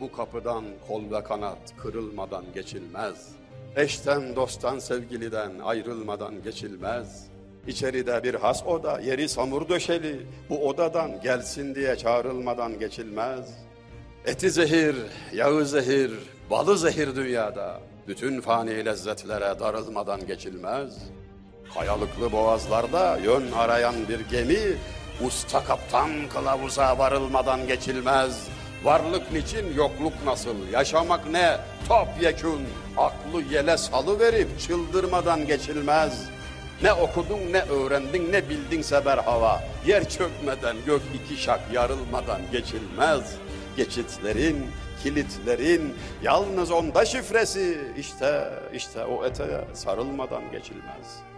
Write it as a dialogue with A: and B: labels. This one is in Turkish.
A: Bu kapıdan kol ve kanat kırılmadan geçilmez. Eşten, dosttan, sevgiliden ayrılmadan geçilmez. İçeride bir has oda, yeri samur döşeli. Bu odadan gelsin diye çağrılmadan geçilmez. Eti zehir, yağı zehir, balı zehir dünyada. Bütün fani lezzetlere darılmadan geçilmez. Kayalıklı boğazlarda yön arayan bir gemi, usta kaptan kılavuza varılmadan geçilmez. Varlık niçin, yokluk nasıl, yaşamak ne, topyekun, aklı yele salıverip çıldırmadan geçilmez. Ne okudun, ne öğrendin, ne bildinse ber hava, yer çökmeden, gök iki şak yarılmadan geçilmez. Geçitlerin, kilitlerin, yalnız onda şifresi, işte, işte o eteğe sarılmadan geçilmez.''